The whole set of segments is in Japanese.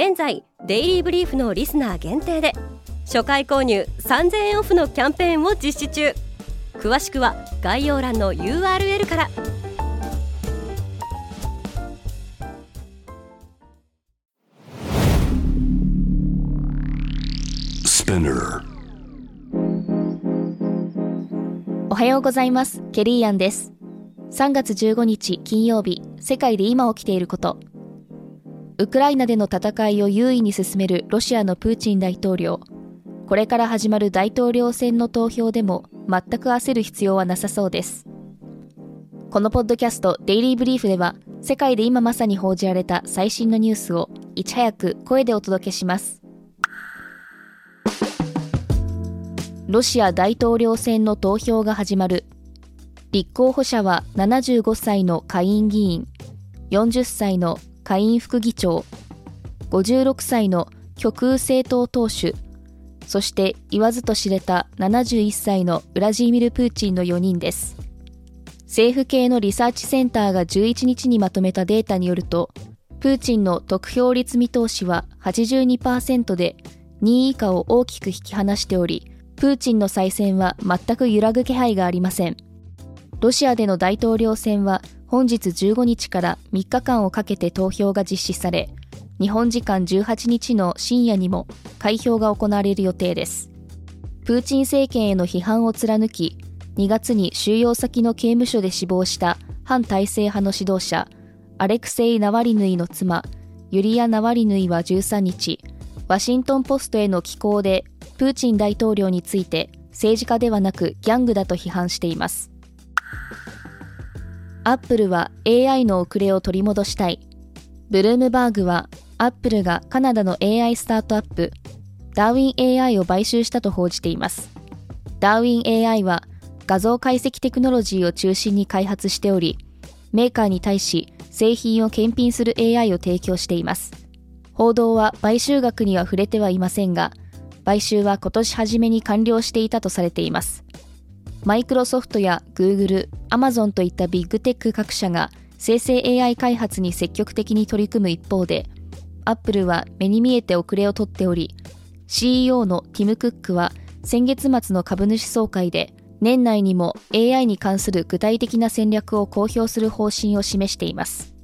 現在デイリーブリーフのリスナー限定で初回購入3000円オフのキャンペーンを実施中。詳しくは概要欄の URL から。おはようございます。ケリーアンです。3月15日金曜日世界で今起きていることウクライナでの戦いを優位に進めるロシアのプーチン大統領。これから始まる大統領選の投票でも全く焦る必要はなさそうです。このポッドキャストデイリーブリーフでは世界で今まさに報じられた最新のニュースをいち早く声でお届けします。ロシア大統領選の投票が始まる。立候補者は75歳の下院議員40歳の下院副議長。56歳の極右政党党首。そして言わずと知れた71歳のウラジーミル・プーチンの4人です。政府系のリサーチセンターが11日にまとめたデータによるとプーチンの得票率見通しは82%で2位以下を大きく引き離しておりプーチンの再選は全く揺らぐ気配がありません。ロシアでの大統領選は本日15日から3日間をかけて投票が実施され日本時間18日の深夜にも開票が行われる予定です。プーチン政権への批判を貫き、2月に収容先の刑務所で死亡した反体制派の指導者、アレクセイ・ナワリヌイの妻、ユリア・ナワリヌイは13日、ワシントン・ポストへの寄稿で、プーチン大統領について政治家ではなくギャングだと批判しています。アップルは AI の遅れを取り戻したい。ブルームバーグはアップルがカナダの AI スタートアップ、ダーウィン AI を買収したと報じています。ダーウィン AI は画像解析テクノロジーを中心に開発しており、メーカーに対し製品を検品する AI を提供しています。報道は買収額には触れてはいませんが、買収は今年初めに完了していたとされています。マイクロソフトや Google、Amazon といったビッグテック各社が生成 AI 開発に積極的に取り組む一方で、アップルは目に見えて遅れをとっており、CEO のティム・クックは先月末の株主総会で年内にも AI に関する具体的な戦略を公表する方針を示しています。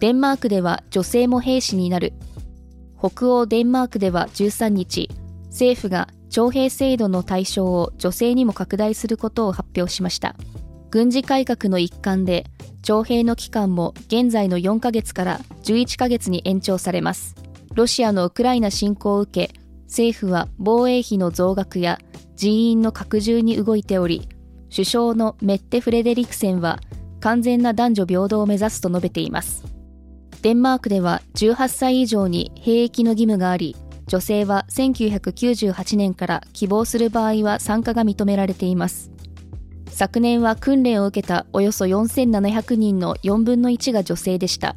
デンマークでは女性も兵士になる。北欧デンマークでは13日、政府が徴兵制度の対象を女性にも拡大することを発表しました。軍事改革の一環で徴兵の期間も現在の4ヶ月から11ヶ月に延長されます。ロシアのウクライナ侵攻を受け、政府は防衛費の増額や人員の拡充に動いており、首相のメッテ・フレデリクセンは完全な男女平等を目指すと述べています。デンマークでは18歳以上に兵役の義務があり、女性は1998年から希望する場合は参加が認められています。昨年は訓練を受けたおよそ4700人の4分の1が女性でした。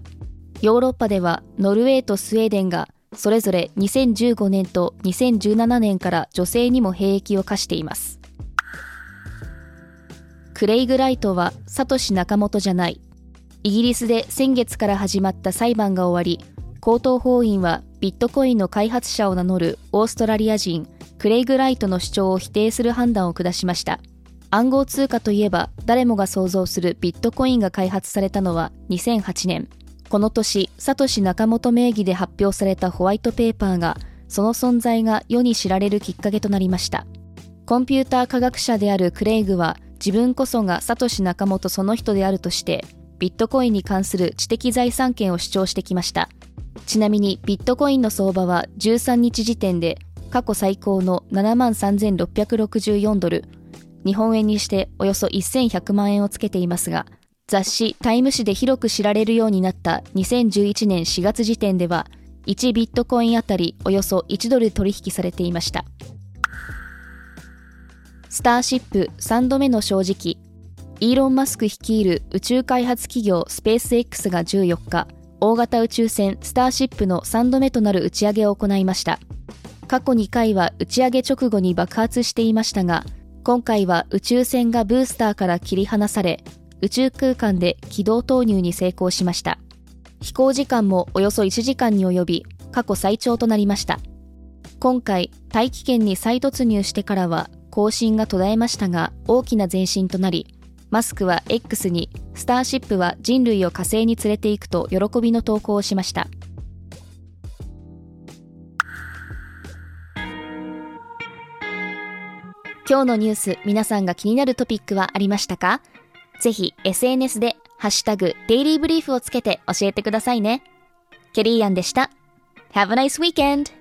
ヨーロッパではノルウェーとスウェーデンがそれぞれ2015年と2017年から女性にも兵役を課しています。クレイグ・ライトはサトシ・ナカモトじゃない。イギリスで先月から始まった裁判が終わり、高等法院はビットコインの開発者を名乗るオーストラリア人クレイグ・ライトの主張を否定する判断を下しました。暗号通貨といえば誰もが想像するビットコインが開発されたのは2008年。この年、サトシ・ナカモト名義で発表されたホワイトペーパーが、その存在が世に知られるきっかけとなりました。コンピューター科学者であるクレイグは、自分こそがサトシ・ナカモトその人であるとして、ビットコインに関する知的財産権を主張してきました。ちなみにビットコインの相場は13日時点で過去最高の7万3664ドル、日本円にしておよそ1100万円をつけていますが、雑誌タイム誌で広く知られるようになった2011年4月時点では1ビットコインあたりおよそ1ドル取引されていました。スターシップ3度目の正直イーロン・マスク率いる宇宙開発企業スペース X が14日大型宇宙船スターシップの3度目となる打ち上げを行いました。過去2回は打ち上げ直後に爆発していましたが今回は宇宙船がブースターから切り離され宇宙空間で軌道投入に成功しました。飛行時間もおよそ1時間に及び過去最長となりました。今回大気圏に再突入してからは更新が途絶えましたが大きな前進となりマスクは X にスターシップは人類を火星に連れて行くと喜びの投稿をしました今日のニュース皆さんが気になるトピックはありましたか？ぜひ SNS でハッシュタグデイリーブリーフをつけて教えてくださいね。ケリーアンでした。Have a nice weekend!